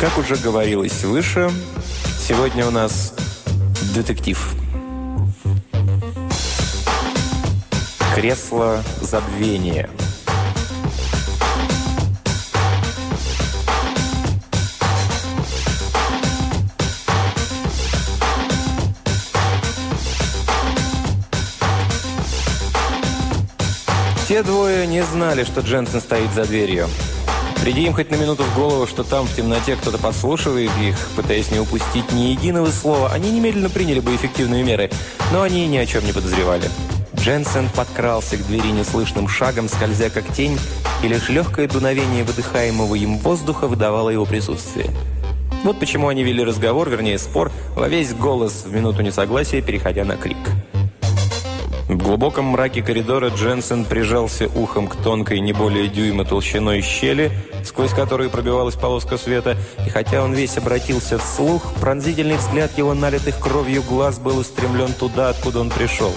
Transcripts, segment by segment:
Как уже говорилось выше, сегодня у нас детектив. Кресло забвения. Те двое не знали, что Дженсен стоит за дверью. Приди им хоть на минуту в голову, что там в темноте кто-то подслушивает их, пытаясь не упустить ни единого слова, они немедленно приняли бы эффективные меры, но они ни о чем не подозревали. Дженсен подкрался к двери неслышным шагом, скользя как тень, и лишь легкое дуновение выдыхаемого им воздуха выдавало его присутствие. Вот почему они вели разговор, вернее спор, во весь голос в минуту несогласия, переходя на крик. В глубоком мраке коридора Дженсен прижался ухом к тонкой, не более дюйма толщиной щели, сквозь которую пробивалась полоска света, и хотя он весь обратился вслух, пронзительный взгляд его налитых кровью глаз был устремлен туда, откуда он пришел.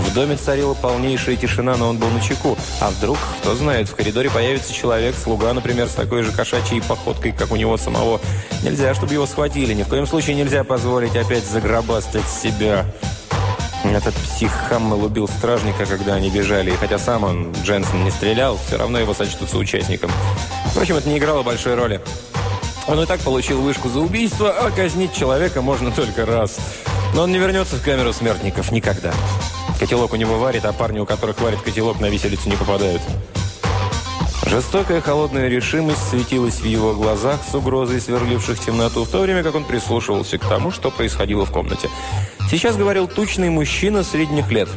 В доме царила полнейшая тишина, но он был на чеку. А вдруг, кто знает, в коридоре появится человек, слуга, например, с такой же кошачьей походкой, как у него самого. Нельзя, чтобы его схватили. Ни в коем случае нельзя позволить опять загробастать себя. Этот псих Хаммел убил стражника, когда они бежали, и хотя сам он, Дженсен, не стрелял, все равно его сочтутся участником. Впрочем, это не играло большой роли. Он и так получил вышку за убийство, а казнить человека можно только раз. Но он не вернется в камеру смертников никогда. Котелок у него варит, а парни, у которых варит котелок, на виселицу не попадают. Жестокая холодная решимость светилась в его глазах с угрозой сверливших темноту, в то время как он прислушивался к тому, что происходило в комнате. Сейчас говорил тучный мужчина средних лет.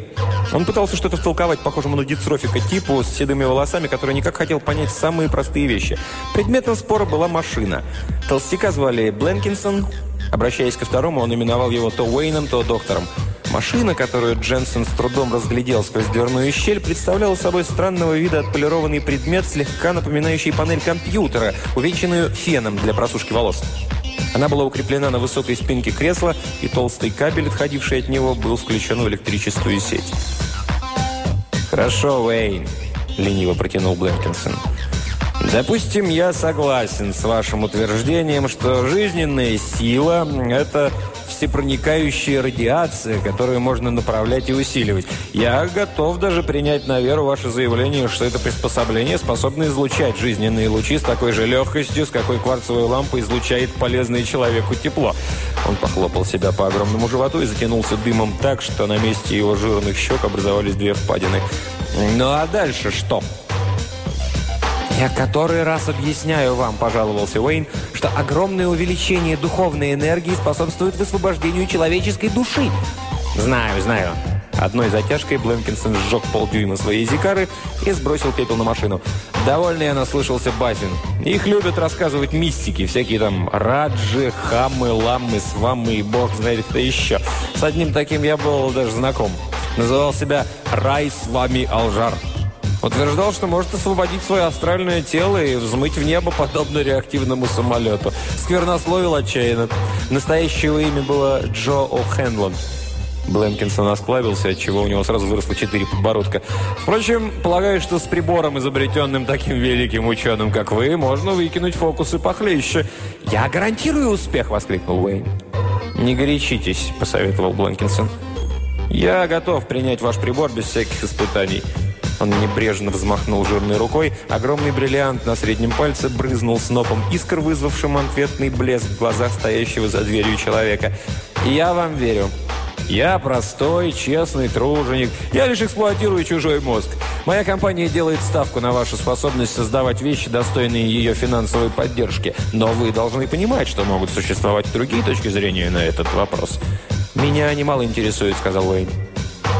Он пытался что-то втолковать похожему на дистрофика типу с седыми волосами, который никак хотел понять самые простые вещи. Предметом спора была машина. Толстяка звали Бленкинсон. Обращаясь ко второму, он именовал его то Уэйном, то доктором. Машина, которую Дженсен с трудом разглядел сквозь дверную щель, представляла собой странного вида отполированный предмет, слегка напоминающий панель компьютера, увенчанную феном для просушки волос. Она была укреплена на высокой спинке кресла, и толстый кабель, отходивший от него, был включен в электрическую сеть. «Хорошо, Уэйн», – лениво протянул Бленкинсон. «Допустим, я согласен с вашим утверждением, что жизненная сила – это всепроникающая радиация, которую можно направлять и усиливать. Я готов даже принять на веру ваше заявление, что это приспособление способно излучать жизненные лучи с такой же легкостью, с какой кварцевая лампа излучает полезное человеку тепло. Он похлопал себя по огромному животу и затянулся дымом так, что на месте его жирных щек образовались две впадины. «Ну а дальше что?» «Я который раз объясняю вам», – пожаловался Уэйн, «что огромное увеличение духовной энергии способствует высвобождению человеческой души». «Знаю, знаю». Одной затяжкой Бленкинсон сжег полдюйма своей зикары и сбросил пепел на машину. Довольно я наслышался Баффин. Их любят рассказывать мистики, всякие там раджи, хамы, ламмы, сваммы и бог знает кто еще. С одним таким я был даже знаком. Называл себя «Рай с вами Алжар». Утверждал, что может освободить свое астральное тело и взмыть в небо, подобно реактивному самолету. Сквернословил отчаянно. Настоящее имя было Джо О'Хенлон. Бленкинсон осклабился, отчего у него сразу выросло четыре подбородка. Впрочем, полагаю, что с прибором, изобретенным таким великим ученым, как вы, можно выкинуть фокусы похлеще. «Я гарантирую успех!» – воскликнул Уэйн. «Не горячитесь», – посоветовал Бленкинсон. «Я готов принять ваш прибор без всяких испытаний». Он небрежно взмахнул жирной рукой. Огромный бриллиант на среднем пальце брызнул снопом искр, вызвавшим ответный блеск в глазах стоящего за дверью человека. «Я вам верю. Я простой, честный труженик. Я лишь эксплуатирую чужой мозг. Моя компания делает ставку на вашу способность создавать вещи, достойные ее финансовой поддержки. Но вы должны понимать, что могут существовать другие точки зрения на этот вопрос. «Меня немало интересует», — сказал Уэйн.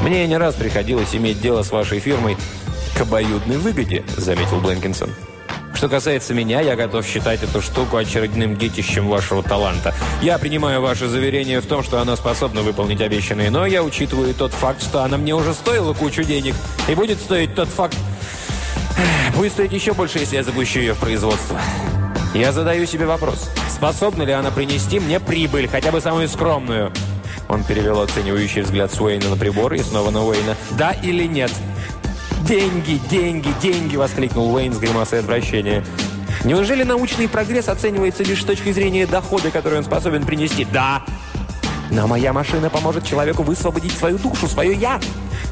«Мне не раз приходилось иметь дело с вашей фирмой к обоюдной выгоде», – заметил Бленкинсон. «Что касается меня, я готов считать эту штуку очередным детищем вашего таланта. Я принимаю ваше заверение в том, что она способна выполнить обещанное, но я учитываю тот факт, что она мне уже стоила кучу денег, и будет стоить тот факт... Будет стоить еще больше, если я запущу ее в производство. Я задаю себе вопрос, способна ли она принести мне прибыль, хотя бы самую скромную?» Он перевел оценивающий взгляд с Уэйна на прибор и снова на Уэйна. «Да или нет?» «Деньги, деньги, деньги!» – воскликнул Уэйн с гримасой отвращения. Неужели научный прогресс оценивается лишь с точки зрения дохода, который он способен принести? Да! Но моя машина поможет человеку высвободить свою душу, свое «я».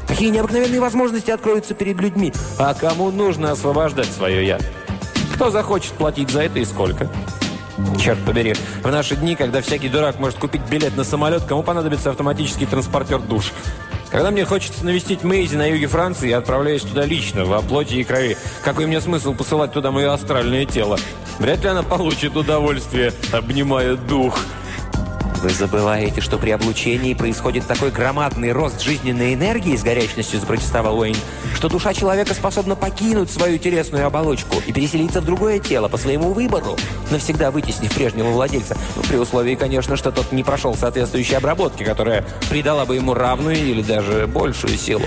Какие необыкновенные возможности откроются перед людьми. А кому нужно освобождать свое «я»? Кто захочет платить за это и сколько? Черт побери, в наши дни, когда всякий дурак может купить билет на самолет, кому понадобится автоматический транспортер душ? Когда мне хочется навестить Мейзи на юге Франции, я отправляюсь туда лично, во плоти и крови. Какой мне смысл посылать туда мое астральное тело? Вряд ли она получит удовольствие, обнимая дух. Вы забываете, что при облучении происходит такой громадный рост жизненной энергии, с горячностью запротестовал Уэйн, что душа человека способна покинуть свою телесную оболочку и переселиться в другое тело по своему выбору, навсегда вытеснив прежнего владельца. Ну, при условии, конечно, что тот не прошел соответствующей обработки, которая придала бы ему равную или даже большую силу.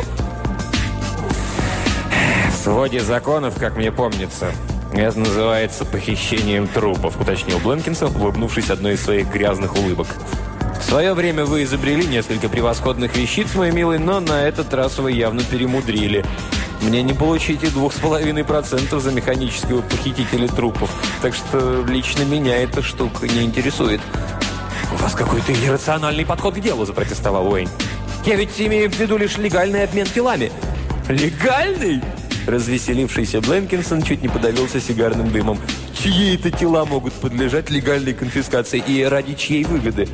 В своде законов, как мне помнится, «Это называется похищением трупов», уточнил Бленкинсон, улыбнувшись одной из своих грязных улыбок. «В свое время вы изобрели несколько превосходных вещиц, мой милый, но на этот раз вы явно перемудрили. Мне не получить и двух с половиной процентов за механического похитителя трупов, так что лично меня эта штука не интересует». «У вас какой-то иррациональный подход к делу», – запротестовал Уэйн. «Я ведь имею в виду лишь легальный обмен телами». «Легальный?» Развеселившийся Бленкинсон чуть не подавился сигарным дымом. Чьи это тела могут подлежать легальной конфискации и ради чьей выгоды?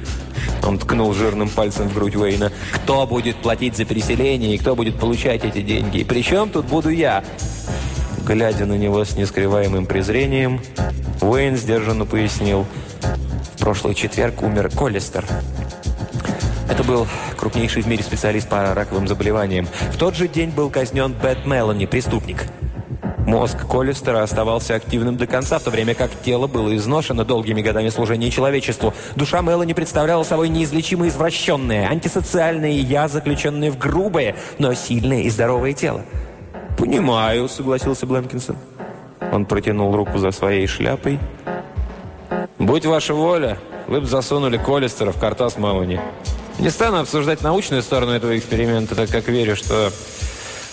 Он ткнул жирным пальцем в грудь Уэйна. «Кто будет платить за переселение и кто будет получать эти деньги? Причем тут буду я?» Глядя на него с нескрываемым презрением, Уэйн сдержанно пояснил. «В прошлый четверг умер Коллистер. Это был крупнейший в мире специалист по раковым заболеваниям. В тот же день был казнен Бет Мелани, преступник. Мозг Коллистера оставался активным до конца, в то время как тело было изношено долгими годами служения человечеству. Душа Мелани представляла собой неизлечимо извращенное, антисоциальное «я», заключенное в грубое, но сильное и здоровое тело. «Понимаю», — согласился Бленкинсон. Он протянул руку за своей шляпой. «Будь ваша воля, вы бы засунули Коллистера в картас Мелани». Не стану обсуждать научную сторону этого эксперимента, так как верю, что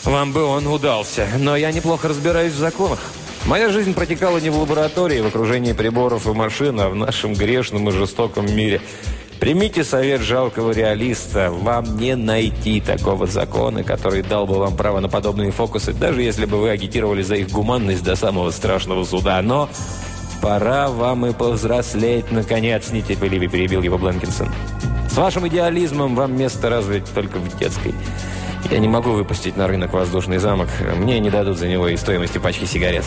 вам бы он удался. Но я неплохо разбираюсь в законах. Моя жизнь протекала не в лаборатории, в окружении приборов и машин, а в нашем грешном и жестоком мире. Примите совет жалкого реалиста. Вам не найти такого закона, который дал бы вам право на подобные фокусы, даже если бы вы агитировали за их гуманность до самого страшного суда. Но пора вам и повзрослеть, наконец, нетерпеливо перебил его Бленкинсон. Вашим идеализмом вам место развить только в детской. Я не могу выпустить на рынок воздушный замок. Мне не дадут за него и стоимости пачки сигарет.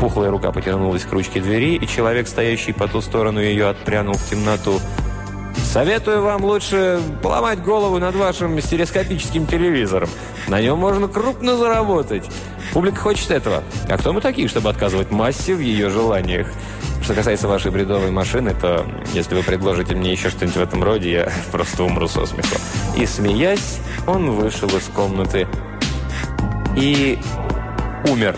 Пухлая рука потянулась к ручке двери, и человек, стоящий по ту сторону ее, отпрянул в темноту. Советую вам лучше поломать голову над вашим стереоскопическим телевизором. На нем можно крупно заработать. Публика хочет этого. А кто мы такие, чтобы отказывать массе в ее желаниях? Что касается вашей бредовой машины, то если вы предложите мне еще что-нибудь в этом роде, я просто умру со смеху. И смеясь, он вышел из комнаты и умер.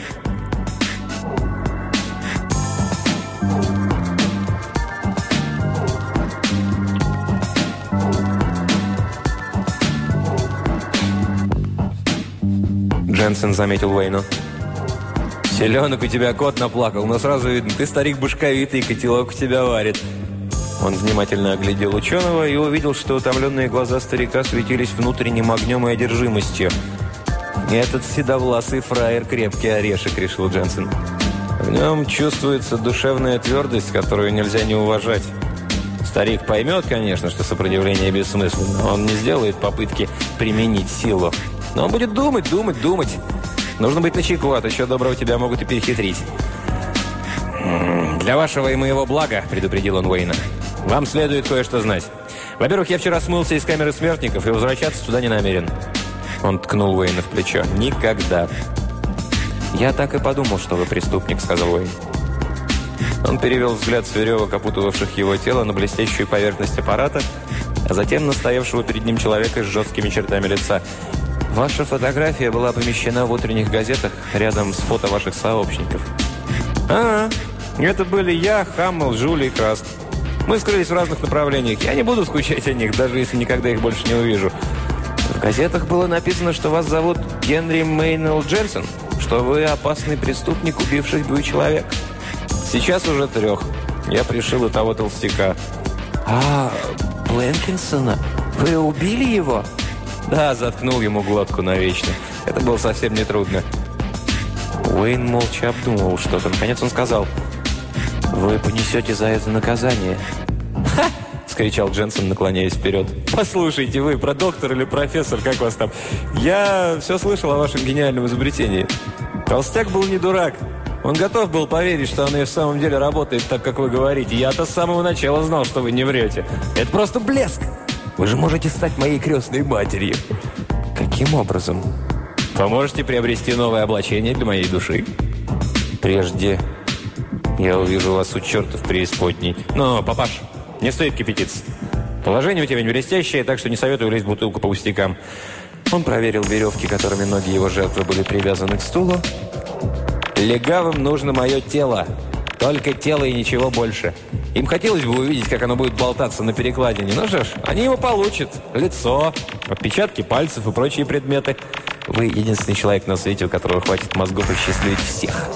Дженсен заметил Уэйну. «Селенок у тебя кот наплакал, но сразу видно, ты старик башковитый, котелок у тебя варит». Он внимательно оглядел ученого и увидел, что утомленные глаза старика светились внутренним огнем и одержимостью. «Этот седовласый фраер крепкий орешек», — решил Дженсен. «В нем чувствуется душевная твердость, которую нельзя не уважать. Старик поймет, конечно, что сопротивление бессмысленно. Он не сделает попытки применить силу. Но он будет думать, думать, думать. Нужно быть начеку, а то еще доброго тебя могут и перехитрить. «Для вашего и моего блага», — предупредил он Уэйна, — «вам следует кое-что знать. Во-первых, я вчера смылся из камеры смертников и возвращаться туда не намерен». Он ткнул Уэйна в плечо. «Никогда». «Я так и подумал, что вы преступник», — сказал Уэйн. Он перевел взгляд с веревок, опутывавших его тело, на блестящую поверхность аппарата, а затем на стоявшего перед ним человека с жесткими чертами лица. Ваша фотография была помещена в утренних газетах рядом с фото ваших сообщников. А, это были я, Хаммел, Жули и Краст. Мы скрылись в разных направлениях. Я не буду скучать о них, даже если никогда их больше не увижу. В газетах было написано, что вас зовут Генри Мейнелл Дженсен, что вы опасный преступник, убивший двух человек. Сейчас уже трех. Я пришил и того толстяка. А, Бленкинсона? Вы убили его? Да, заткнул ему глотку навечно. Это было совсем нетрудно. Уэйн молча обдумывал что-то. Наконец он сказал, «Вы понесете за это наказание». «Ха!» – скричал Дженсен, наклоняясь вперед. «Послушайте, вы про доктор или профессор, как вас там? Я все слышал о вашем гениальном изобретении. Толстяк был не дурак. Он готов был поверить, что оно и в самом деле работает так, как вы говорите. Я-то с самого начала знал, что вы не врете. Это просто блеск. Вы же можете стать моей крестной матерью. Каким образом? Поможете приобрести новое облачение для моей души? Прежде я увижу вас у черта в преисподней. Но, папаш, не стоит кипятиться. Положение у тебя не блестящее, так что не советую лезть в бутылку по пустякам. Он проверил веревки, которыми ноги его жертвы были привязаны к стулу, Легавым нужно мое тело. Только тело и ничего больше. Им хотелось бы увидеть, как оно будет болтаться на перекладине. Ну что ж, они его получат. Лицо, отпечатки пальцев и прочие предметы. Вы единственный человек на свете, у которого хватит мозгов осчастливить всех.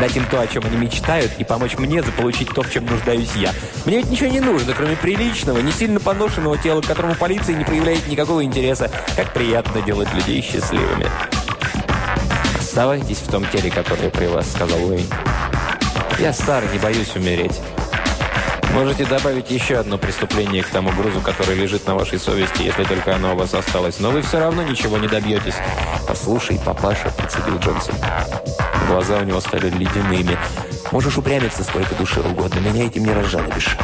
Дать им то, о чем они мечтают, и помочь мне заполучить то, в чем нуждаюсь я. Мне ведь ничего не нужно, кроме приличного, не сильно поношенного тела, к которому полиция не проявляет никакого интереса. Как приятно делать людей счастливыми. «Оставайтесь в том теле, которое при вас», — сказал Уэйн. «Я старый, не боюсь умереть. Можете добавить еще одно преступление к тому грузу, который лежит на вашей совести, если только оно у вас осталось. Но вы все равно ничего не добьетесь». «Послушай, папаша», — процедил Джонсон. Глаза у него стали ледяными. «Можешь упрямиться сколько душе угодно, меня этим не разжалобишь».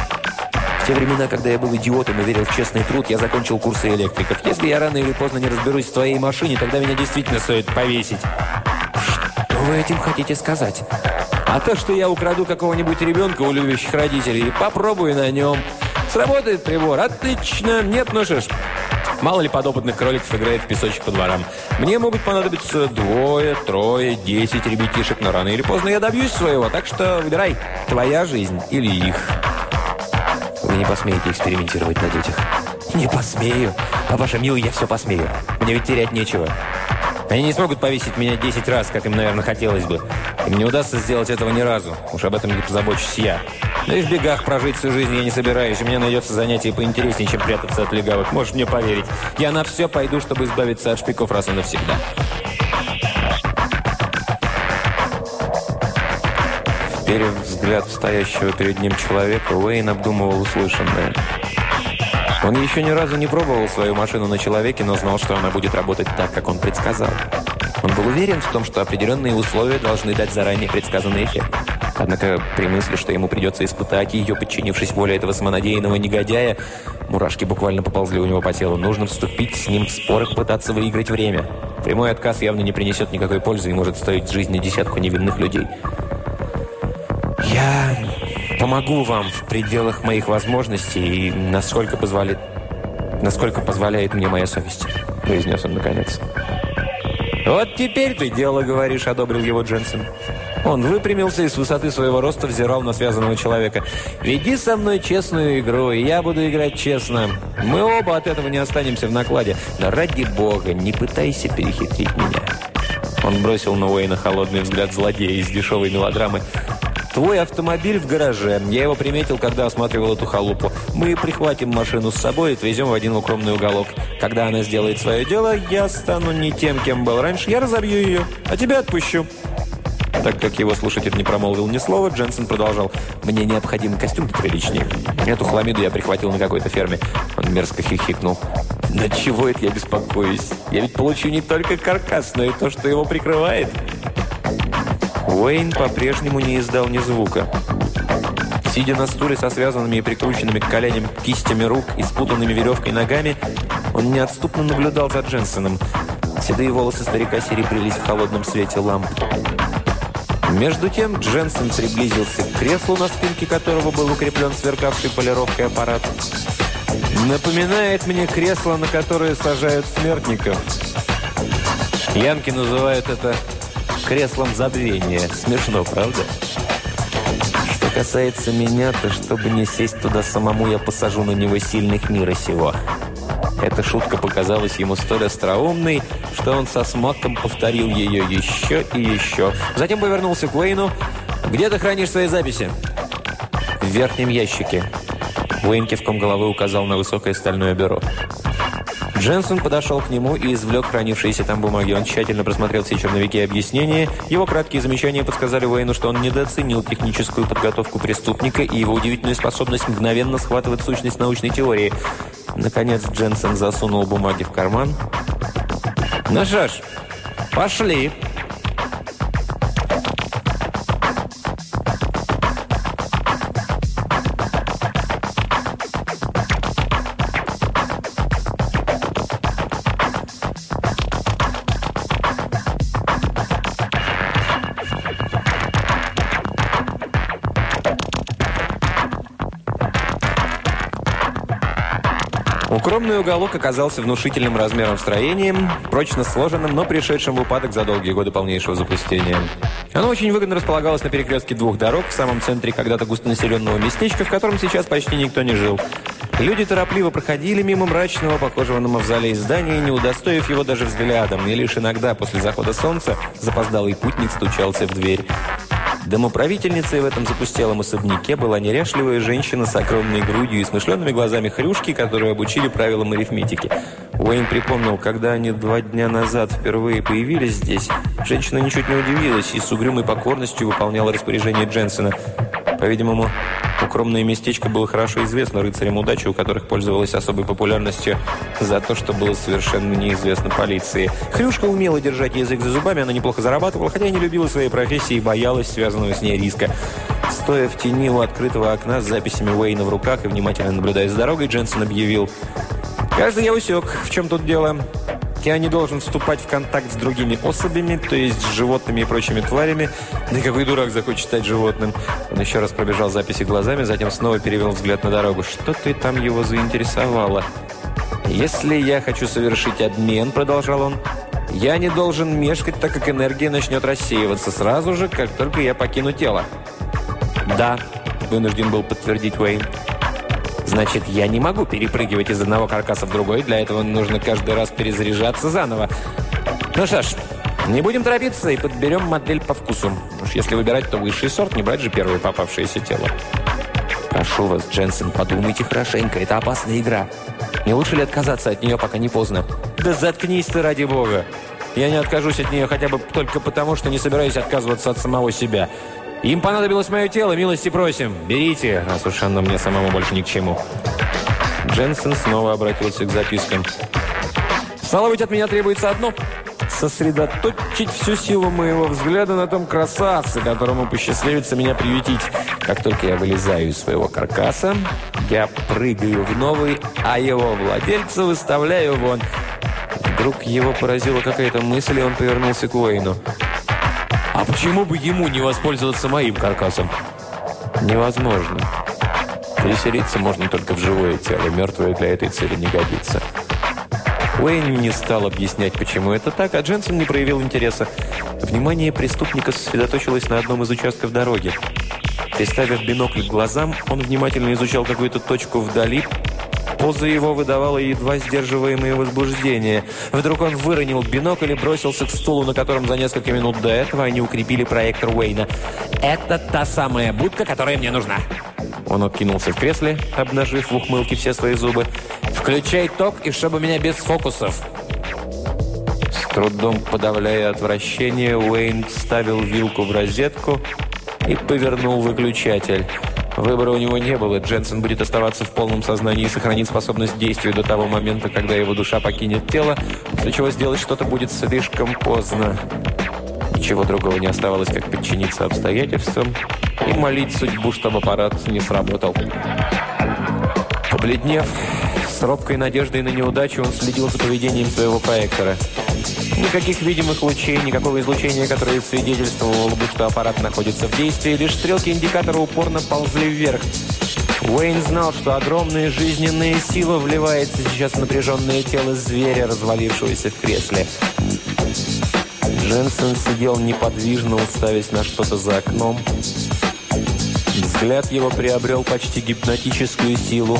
В те времена, когда я был идиотом и верил в честный труд, я закончил курсы электриков. Если я рано или поздно не разберусь в твоей машине, тогда меня действительно стоит повесить вы этим хотите сказать? А то, что я украду какого-нибудь ребенка у любящих родителей, попробую на нем. Сработает прибор? Отлично. Нет, ну что ж, Мало ли подопытных кроликов играет в песочек по дворам. Мне могут понадобиться двое, трое, десять ребятишек, но рано или поздно я добьюсь своего. Так что выбирай, твоя жизнь или их. Вы не посмеете экспериментировать на детях? Не посмею. Папаша, милый, я все посмею. Мне ведь терять нечего. Они не смогут повесить меня 10 раз, как им, наверное, хотелось бы. Им не удастся сделать этого ни разу. Уж об этом не позабочусь я. Да и в бегах прожить всю жизнь я не собираюсь. У меня найдется занятие поинтереснее, чем прятаться от легавых. Можешь мне поверить. Я на все пойду, чтобы избавиться от шпиков раз и навсегда. Вперев взгляд стоящего перед ним человека, Уэйн обдумывал услышанное. Он еще ни разу не пробовал свою машину на человеке, но знал, что она будет работать так, как он предсказал. Он был уверен в том, что определенные условия должны дать заранее предсказанный эффект. Однако при мысли, что ему придется испытать ее, подчинившись воле этого самонадеянного негодяя, мурашки буквально поползли у него по телу. Нужно вступить с ним в спор и попытаться выиграть время. Прямой отказ явно не принесет никакой пользы и может стоить жизни десятку невинных людей. «Я помогу вам в пределах моих возможностей и насколько позволит, насколько позволяет мне моя совесть», – произнес он наконец. «Вот теперь ты дело говоришь», – одобрил его Дженсен. Он выпрямился и с высоты своего роста взирал на связанного человека. «Веди со мной честную игру, и я буду играть честно. Мы оба от этого не останемся в накладе. Но ради бога, не пытайся перехитрить меня». Он бросил на Уэйна холодный взгляд злодея из дешевой мелодрамы. Твой автомобиль в гараже. Я его приметил, когда осматривал эту халупу. Мы прихватим машину с собой и отвезем в один укромный уголок. Когда она сделает свое дело, я стану не тем, кем был раньше. Я разобью ее, а тебя отпущу». Так как его слушатель не промолвил ни слова, Дженсен продолжал. «Мне необходим костюм приличнее. Эту хламиду я прихватил на какой-то ферме». Он мерзко хихикнул. «На чего это я беспокоюсь? Я ведь получу не только каркас, но и то, что его прикрывает». Уэйн по-прежнему не издал ни звука. Сидя на стуле со связанными и прикрученными к коленям кистями рук и спутанными веревкой ногами, он неотступно наблюдал за Дженсеном. Седые волосы старика серебрились в холодном свете ламп. Между тем Дженсен приблизился к креслу, на спинке которого был укреплен сверкавший полировкой аппарат. «Напоминает мне кресло, на которое сажают смертников. Янки называют это креслом забвения. Смешно, правда? Что касается меня, то чтобы не сесть туда самому, я посажу на него сильных мира сего. Эта шутка показалась ему столь остроумной, что он со смаком повторил ее еще и еще. Затем повернулся к Уэйну. Где ты хранишь свои записи?» «В верхнем ящике». Уэйн кивком головы указал на высокое стальное бюро. Дженсон подошел к нему и извлек хранившиеся там бумаги. Он тщательно просмотрел все черновики объяснения. Его краткие замечания подсказали Уэйну, что он недооценил техническую подготовку преступника и его удивительную способность мгновенно схватывать сущность научной теории. Наконец Дженсон засунул бумаги в карман. «Ну что ж, пошли!» Укромный уголок оказался внушительным размером строением, прочно сложенным, но пришедшим в упадок за долгие годы полнейшего запустения. Оно очень выгодно располагалось на перекрестке двух дорог в самом центре когда-то густонаселенного местечка, в котором сейчас почти никто не жил. Люди торопливо проходили мимо мрачного, похожего на мавзолей здания, не удостоив его даже взглядом, и лишь иногда после захода солнца запоздалый путник стучался в дверь. Домоправительницей в этом запустелом особняке была неряшливая женщина с огромной грудью и смышленными глазами хрюшки, которую обучили правилам арифметики. Уэйн припомнил, когда они два дня назад впервые появились здесь, женщина ничуть не удивилась и с угрюмой покорностью выполняла распоряжение Дженсона. По-видимому, укромное местечко было хорошо известно рыцарям удачи, у которых пользовалось особой популярностью за то, что было совершенно неизвестно полиции. Хрюшка умела держать язык за зубами, она неплохо зарабатывала, хотя и не любила своей профессии и боялась связанного с ней риска. Стоя в тени у открытого окна с записями Уэйна в руках и внимательно наблюдая за дорогой, Дженсен объявил «Каждый я усек, в чем тут дело. Я не должен вступать в контакт с другими особями, то есть с животными и прочими тварями. Да какой дурак захочет стать животным? Он еще раз пробежал записи глазами, затем снова перевел взгляд на дорогу. Что-то там его заинтересовало. «Если я хочу совершить обмен», — продолжал он, — «я не должен мешкать, так как энергия начнет рассеиваться сразу же, как только я покину тело». «Да», — вынужден был подтвердить Уэйн. Значит, я не могу перепрыгивать из одного каркаса в другой. Для этого нужно каждый раз перезаряжаться заново. Ну что ж, не будем торопиться и подберем модель по вкусу. Уж если выбирать, то высший сорт, не брать же первое попавшееся тело. Прошу вас, Дженсен, подумайте хорошенько. Это опасная игра. Не лучше ли отказаться от нее, пока не поздно? Да заткнись ты, ради бога. Я не откажусь от нее хотя бы только потому, что не собираюсь отказываться от самого себя. Им понадобилось мое тело, милости просим. Берите, раз уж оно мне самому больше ни к чему. Дженсен снова обратился к запискам. Стало быть, от меня требуется одно – сосредоточить всю силу моего взгляда на том красавце, которому посчастливится меня приютить. Как только я вылезаю из своего каркаса, я прыгаю в новый, а его владельца выставляю вон. Вдруг его поразила какая-то мысль, и он повернулся к Уэйну. А почему бы ему не воспользоваться моим каркасом? Невозможно. Переселиться можно только в живое тело. Мертвое для этой цели не годится. Уэйн не стал объяснять, почему это так, а Дженсен не проявил интереса. Внимание преступника сосредоточилось на одном из участков дороги. Приставив бинокль к глазам, он внимательно изучал какую-то точку вдали, Поза его выдавала едва сдерживаемое возбуждение. Вдруг он выронил бинокль и бросился к стулу, на котором за несколько минут до этого они укрепили проектор Уэйна. «Это та самая будка, которая мне нужна!» Он откинулся в кресле, обнажив в ухмылке все свои зубы. «Включай ток, и чтобы меня без фокусов!» С трудом подавляя отвращение, Уэйн вставил вилку в розетку и повернул выключатель. Выбора у него не было. Дженсен будет оставаться в полном сознании и сохранить способность действия до того момента, когда его душа покинет тело, после чего сделать что-то будет слишком поздно. Ничего другого не оставалось, как подчиниться обстоятельствам и молить судьбу, чтобы аппарат не сработал. Побледнев, с робкой надеждой на неудачу, он следил за поведением своего проектора – Никаких видимых лучей, никакого излучения, которое свидетельствовало бы, что аппарат находится в действии. Лишь стрелки индикатора упорно ползли вверх. Уэйн знал, что огромная жизненная сила вливается сейчас в напряженное тело зверя, развалившегося в кресле. Дженсен сидел неподвижно, уставясь на что-то за окном. Взгляд его приобрел почти гипнотическую силу.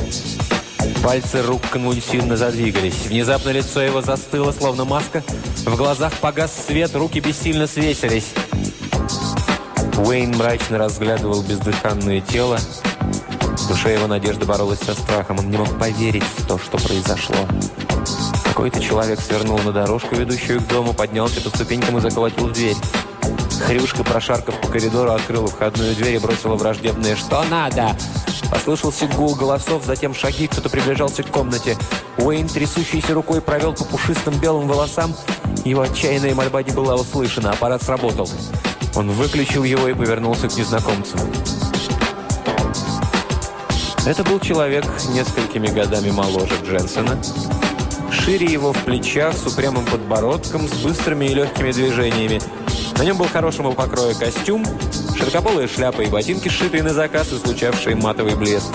Пальцы рук конвульсивно задвигались. Внезапно лицо его застыло, словно маска. В глазах погас свет, руки бессильно свесились. Уэйн мрачно разглядывал бездыханное тело. В душе его надежда боролась со страхом. Он не мог поверить в то, что произошло. Какой-то человек свернул на дорожку, ведущую к дому, поднялся по ступенькам и заколотил в дверь. Хрюшка, прошаркав по коридору, открыла входную дверь и бросила враждебное «Что надо?». Послышался гул голосов, затем шаги, кто-то приближался к комнате. Уэйн, трясущейся рукой, провел по пушистым белым волосам. Его отчаянная мольба не была услышана, аппарат сработал. Он выключил его и повернулся к незнакомцу. Это был человек несколькими годами моложе Дженсона. Шире его в плечах, с упрямым подбородком, с быстрыми и легкими движениями. На нем был хорошего покроя костюм, широкополая шляпа и ботинки, сшитые на заказ и случавшие матовый блеск.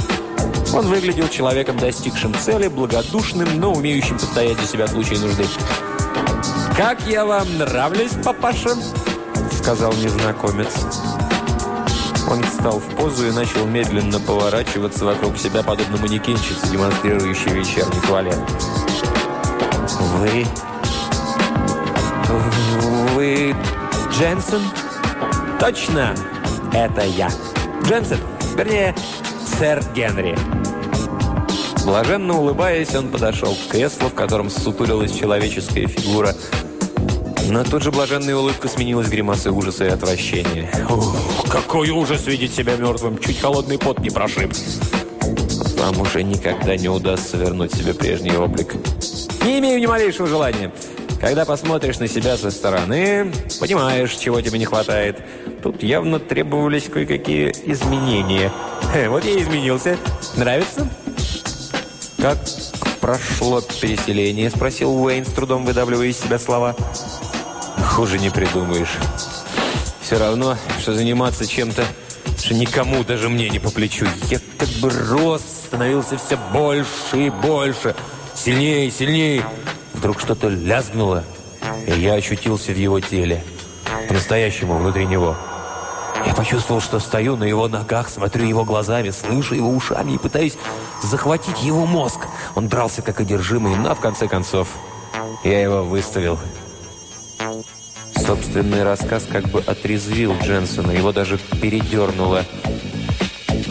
Он выглядел человеком, достигшим цели, благодушным, но умеющим постоять за себя в случае нужды. «Как я вам нравлюсь, папаша?» – сказал незнакомец. Он встал в позу и начал медленно поворачиваться вокруг себя, подобно манекенщице, демонстрирующей вечерний туалет. «Вы... вы... Дженсен?» «Точно! Это я! Дженсен! Вернее, сэр Генри!» Блаженно улыбаясь, он подошел к креслу, в котором сутулилась человеческая фигура – но тут же блаженная улыбка сменилась гримасой ужаса и отвращения. Ух, какой ужас видеть себя мертвым! Чуть холодный пот не прошиб. Вам уже никогда не удастся вернуть себе прежний облик. Не имею ни малейшего желания. Когда посмотришь на себя со стороны, понимаешь, чего тебе не хватает. Тут явно требовались кое-какие изменения. Вот я изменился. Нравится? «Как прошло переселение?» – спросил Уэйн, с трудом выдавливая из себя слова. Хуже не придумаешь. Все равно, что заниматься чем-то, что никому, даже мне не по плечу. Я как бы рос, становился все больше и больше, сильнее сильнее. Вдруг что-то лязгнуло, и я ощутился в его теле, по-настоящему внутри него. Я почувствовал, что стою на его ногах, смотрю его глазами, слышу его ушами и пытаюсь захватить его мозг. Он дрался как одержимый, но в конце концов я его выставил. Собственный рассказ как бы отрезвил Дженсона, его даже передернуло.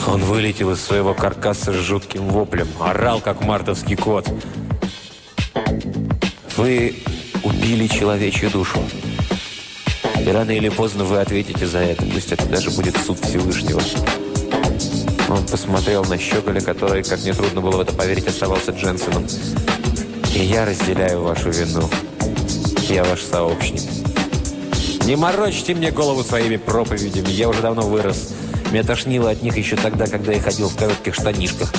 Он вылетел из своего каркаса с жутким воплем, орал, как мартовский кот. Вы убили человечью душу. И рано или поздно вы ответите за это, пусть это даже будет суд Всевышнего. Он посмотрел на Щеголя, который, как нетрудно было в это поверить, оставался Дженсоном. И я разделяю вашу вину. Я ваш сообщник. Не морочьте мне голову своими проповедями, я уже давно вырос. Меня тошнило от них еще тогда, когда я ходил в коротких штанишках.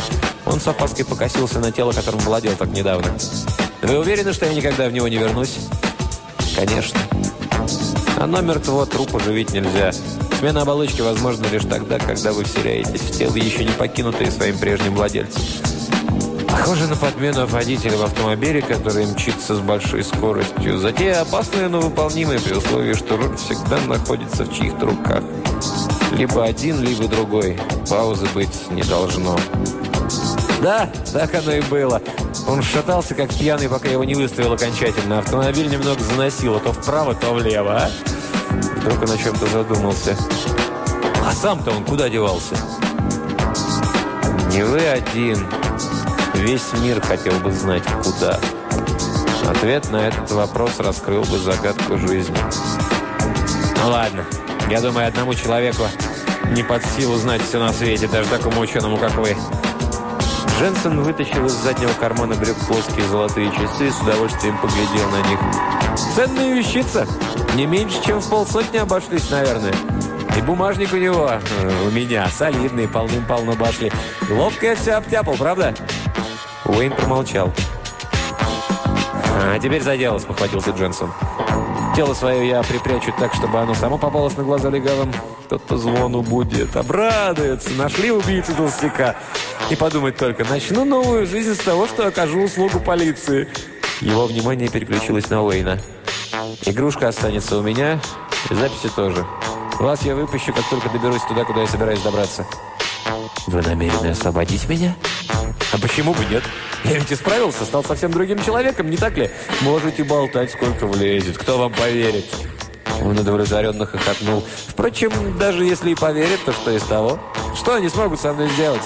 Он с опаской покосился на тело, которым владел так недавно. Вы уверены, что я никогда в него не вернусь? Конечно. А номер твоего трупа живить нельзя. Смена оболочки возможна лишь тогда, когда вы вселяетесь в тело, еще не покинутые своим прежним владельцем. Похоже на подмену водителя в автомобиле, который мчится с большой скоростью. Затея опасная, но выполнимая при условии, что руль всегда находится в чьих-то руках. Либо один, либо другой. Паузы быть не должно. Да, так оно и было. Он шатался, как пьяный, пока его не выставил окончательно. Автомобиль немного заносило то вправо, то влево, а? Вдруг он о чем-то задумался. А сам-то он куда девался? Не вы один. Весь мир хотел бы знать, куда. Ответ на этот вопрос раскрыл бы загадку жизни. Ну ладно, я думаю, одному человеку не под силу знать все на свете, даже такому ученому, как вы. Дженсен вытащил из заднего кармана брюк плоские золотые часы и с удовольствием поглядел на них. «Ценная вещица! Не меньше, чем в полсотни обошлись, наверное. И бумажник у него, э, у меня, солидный, полным-полно башли. Ловко я все обтяпал, правда?» Уэйн промолчал. «А теперь за дело», — спохватился Дженсон. «Тело свое я припрячу так, чтобы оно само попалось на глаза легавым. Кто-то звону будет, обрадуется. Нашли убийцу толстяка. И подумать только, начну новую жизнь с того, что окажу услугу полиции». Его внимание переключилось на Уэйна. «Игрушка останется у меня, записи тоже. Вас я выпущу, как только доберусь туда, куда я собираюсь добраться». «Вы намерены освободить меня?» А почему бы нет? Я ведь исправился, стал совсем другим человеком, не так ли? Можете болтать, сколько влезет. Кто вам поверит? Он удовлетворенно хохотнул. Впрочем, даже если и поверят, то что из того? Что они смогут со мной сделать?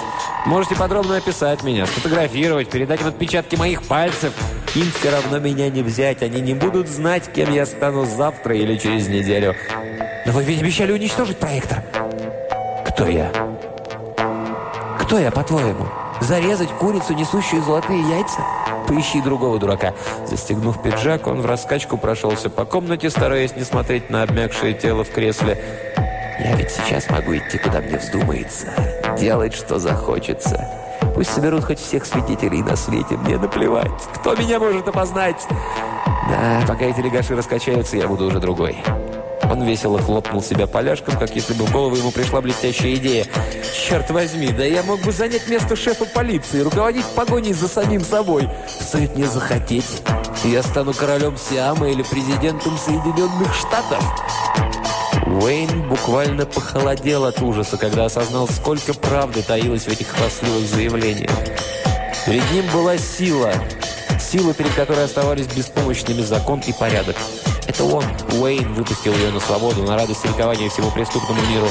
Можете подробно описать меня, сфотографировать, передать им отпечатки моих пальцев. Им все равно меня не взять. Они не будут знать, кем я стану завтра или через неделю. Но вы ведь обещали уничтожить проектор. Кто я? Кто я, по-твоему? Зарезать курицу, несущую золотые яйца? Поищи другого дурака. Застегнув пиджак, он в раскачку прошелся по комнате, стараясь не смотреть на обмякшее тело в кресле. Я ведь сейчас могу идти, куда мне вздумается. Делать, что захочется. Пусть соберут хоть всех свидетелей на свете. Мне наплевать. Кто меня может опознать? Да, пока эти легаши раскачаются, я буду уже другой. Он весело хлопнул себя поляшком, как если бы в голову ему пришла блестящая идея. «Черт возьми, да я мог бы занять место шефа полиции, руководить погоней за самим собой. Стоит мне захотеть, я стану королем Сиама или президентом Соединенных Штатов». Уэйн буквально похолодел от ужаса, когда осознал, сколько правды таилось в этих хвастливых заявлениях. Перед ним была сила, сила, перед которой оставались беспомощными закон и порядок. Это он, Уэйн, выпустил ее на свободу, на радость ликования всему преступному миру.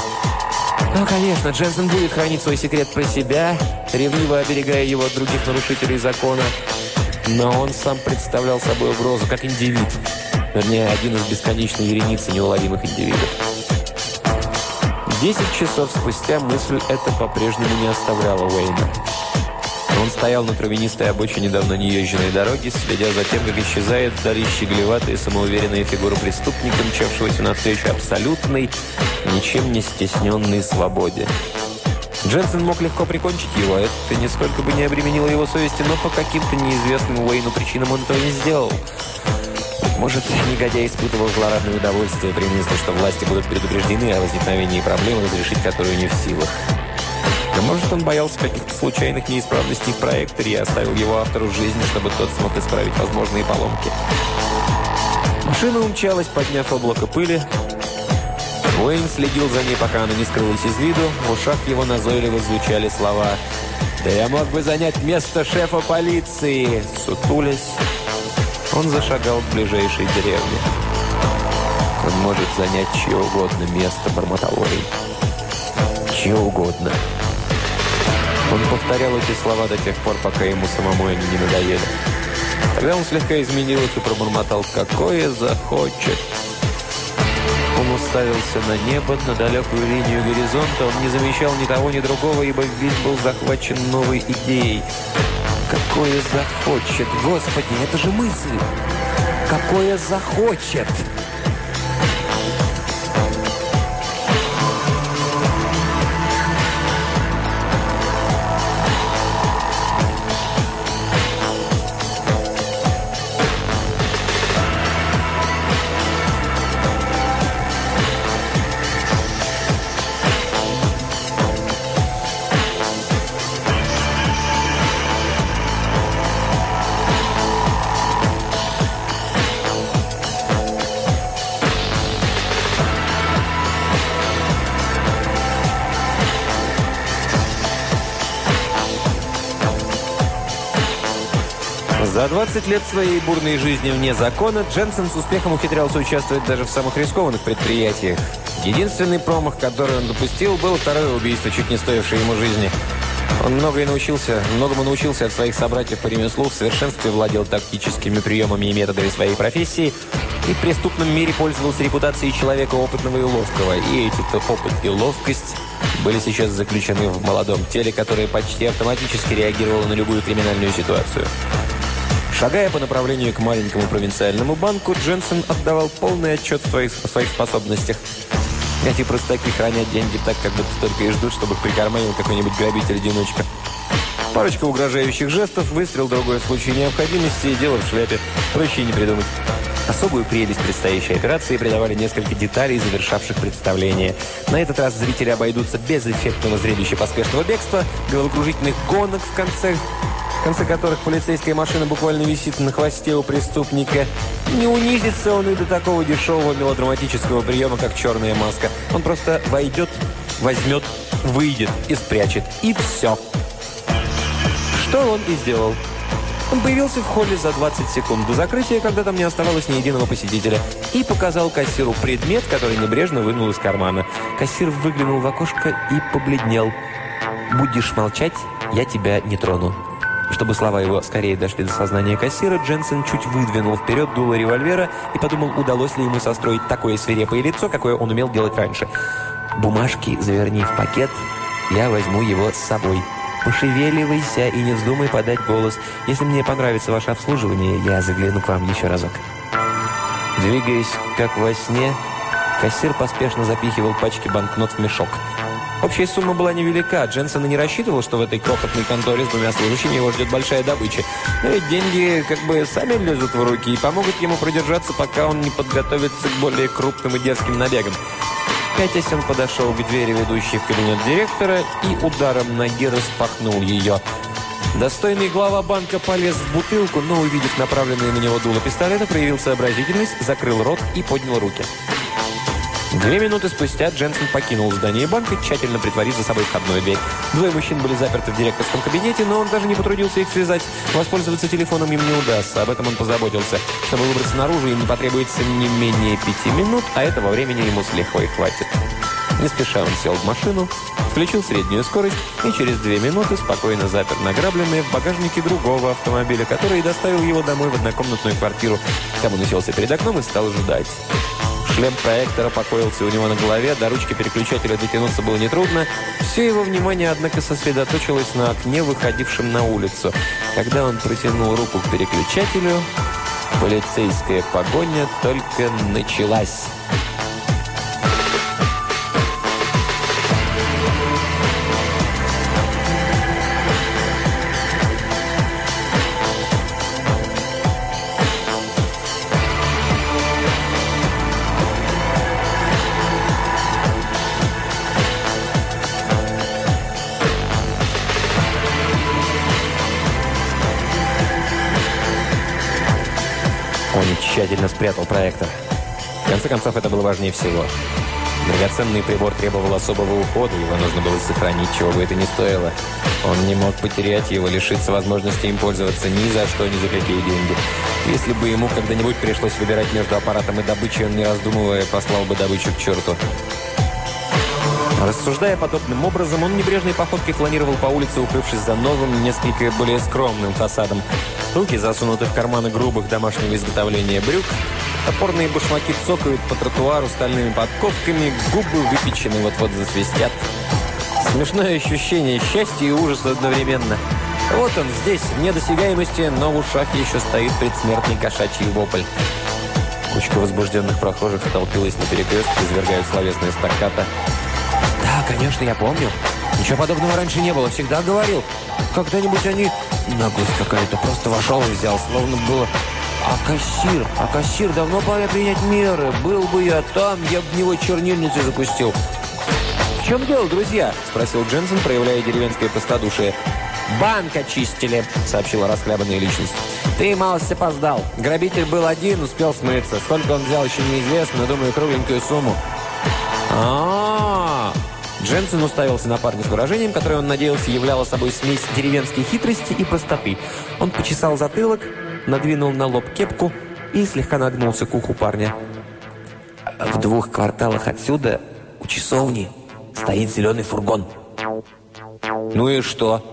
Ну, конечно, Дженсен будет хранить свой секрет про себя, ревниво оберегая его от других нарушителей закона. Но он сам представлял собой угрозу, как индивид. Вернее, один из бесконечной вереницы неуловимых индивидов. Десять часов спустя мысль эта по-прежнему не оставляла Уэйна. Он стоял на травянистой обочине давно неезженной дороги, следя за тем, как исчезает вдали щеглеватая самоуверенная фигура преступника, мчавшегося навстречу абсолютной, ничем не стесненной свободе. Дженсен мог легко прикончить его, это нисколько бы не обременило его совести, но по каким-то неизвестным Уэйну причинам он этого не сделал. Может, негодяй испытывал злорадное удовольствие при мысли, что власти будут предупреждены о возникновении проблем, разрешить которую не в силах. А может, он боялся каких-то случайных неисправностей в проекторе и оставил его автору жизни, чтобы тот смог исправить возможные поломки. Машина умчалась, подняв облако пыли. Уэйн следил за ней, пока она не скрылась из виду. В ушах его назойливо звучали слова «Да я мог бы занять место шефа полиции!» Сутулясь, он зашагал к ближайшей деревне. «Он может занять чье угодно место», — бормотал Уэйн. «Чье угодно». Он повторял эти слова до тех пор, пока ему самому они не надоели. Тогда он слегка изменил их и пробормотал «Какое захочет!». Он уставился на небо, на далекую линию горизонта. Он не замечал ни того, ни другого, ибо весь был захвачен новой идеей. «Какое захочет! Господи, это же мысль! Какое захочет!» За 20 лет своей бурной жизни вне закона Дженсен с успехом ухитрялся участвовать даже в самых рискованных предприятиях. Единственный промах, который он допустил, было второе убийство, чуть не стоившее ему жизни. Он многое научился, многому научился от своих собратьев по ремеслу, в совершенстве владел тактическими приемами и методами своей профессии и в преступном мире пользовался репутацией человека опытного и ловкого. И эти-то опыт и ловкость были сейчас заключены в молодом теле, которое почти автоматически реагировало на любую криминальную ситуацию. Шагая по направлению к маленькому провинциальному банку, Дженсен отдавал полный отчет в своих, своих способностях. Эти простаки хранят деньги так, как будто только и ждут, чтобы прикарманил какой-нибудь грабитель-одиночка. Парочка угрожающих жестов, выстрел другой в случае необходимости и дело в шляпе. Проще не придумать. Особую прелесть предстоящей операции придавали несколько деталей, завершавших представление. На этот раз зрители обойдутся без эффектного зрелища поспешного бегства, головокружительных гонок в конце в конце которых полицейская машина буквально висит на хвосте у преступника. Не унизится он и до такого дешевого мелодраматического приема, как черная маска. Он просто войдет, возьмет, выйдет и спрячет. И все. Что он и сделал. Он появился в холле за 20 секунд до закрытия, когда там не оставалось ни единого посетителя, и показал кассиру предмет, который небрежно вынул из кармана. Кассир выглянул в окошко и побледнел. «Будешь молчать, я тебя не трону». Чтобы слова его скорее дошли до сознания кассира, Дженсен чуть выдвинул вперед дуло револьвера и подумал, удалось ли ему состроить такое свирепое лицо, какое он умел делать раньше. «Бумажки заверни в пакет, я возьму его с собой. Пошевеливайся и не вздумай подать голос. Если мне понравится ваше обслуживание, я загляну к вам еще разок». Двигаясь, как во сне, кассир поспешно запихивал пачки банкнот в мешок – Общая сумма была невелика. Дженсен и не рассчитывал, что в этой крохотной конторе с двумя служащими его ждет большая добыча. Но ведь деньги как бы сами лезут в руки и помогут ему продержаться, пока он не подготовится к более крупным и дерзким набегам. Пятясь он подошел к двери, ведущей в кабинет директора, и ударом ноги распахнул ее. Достойный глава банка полез в бутылку, но, увидев направленное на него дуло пистолета, проявил сообразительность, закрыл рот и поднял руки. Две минуты спустя Дженсен покинул здание банка, тщательно притворив за собой входную дверь. Двое мужчин были заперты в директорском кабинете, но он даже не потрудился их связать. Воспользоваться телефоном им не удастся, об этом он позаботился. Чтобы выбраться наружу, им потребуется не менее пяти минут, а этого времени ему с лихвой хватит. Не спеша он сел в машину, включил среднюю скорость и через две минуты спокойно запер награбленные в багажнике другого автомобиля, который доставил его домой в однокомнатную квартиру. Там он уселся перед окном и стал ждать. Шлем проектора покоился у него на голове, до ручки переключателя дотянуться было нетрудно. Все его внимание, однако, сосредоточилось на окне, выходившем на улицу. Когда он протянул руку к переключателю, полицейская погоня только началась. Тщательно спрятал проектор. В конце концов, это было важнее всего. Драгоценный прибор требовал особого ухода, его нужно было сохранить, чего бы это ни стоило. Он не мог потерять его, лишиться возможности им пользоваться ни за что, ни за какие деньги. Если бы ему когда-нибудь пришлось выбирать между аппаратом и добычей, он, не раздумывая, послал бы добычу к черту. Рассуждая подобным образом, он небрежной походкой фланировал по улице, укрывшись за новым, несколько более скромным фасадом. Руки засунуты в карманы грубых домашнего изготовления брюк, топорные башмаки цокают по тротуару стальными подковками, губы выпечены вот-вот засвистят. Смешное ощущение счастья и ужаса одновременно. Вот он здесь, в недосягаемости, но в ушах еще стоит предсмертный кошачий вопль. Кучка возбужденных прохожих столпилась на перекрестке, извергая словесное стаккато. «Да, конечно, я помню. Ничего подобного раньше не было. Всегда говорил. Когда-нибудь они... Наглость какая-то. Просто вошел и взял. Словно было... А кассир? А кассир давно пора принять меры. Был бы я там, я бы в него чернильницу запустил. «В чем дело, друзья?» – спросил Дженсен, проявляя деревенское простодушие. «Банк очистили», – сообщила расхлябанная личность. «Ты малость опоздал. Грабитель был один, успел смыться. Сколько он взял, еще неизвестно, думаю, кругленькую сумму». А-а-а! Дженсен уставился на парня с выражением, которое он надеялся являло собой смесь деревенской хитрости и простоты. Он почесал затылок, надвинул на лоб кепку и слегка нагнулся к уху парня. «В двух кварталах отсюда, у часовни, стоит зеленый фургон». «Ну и что?»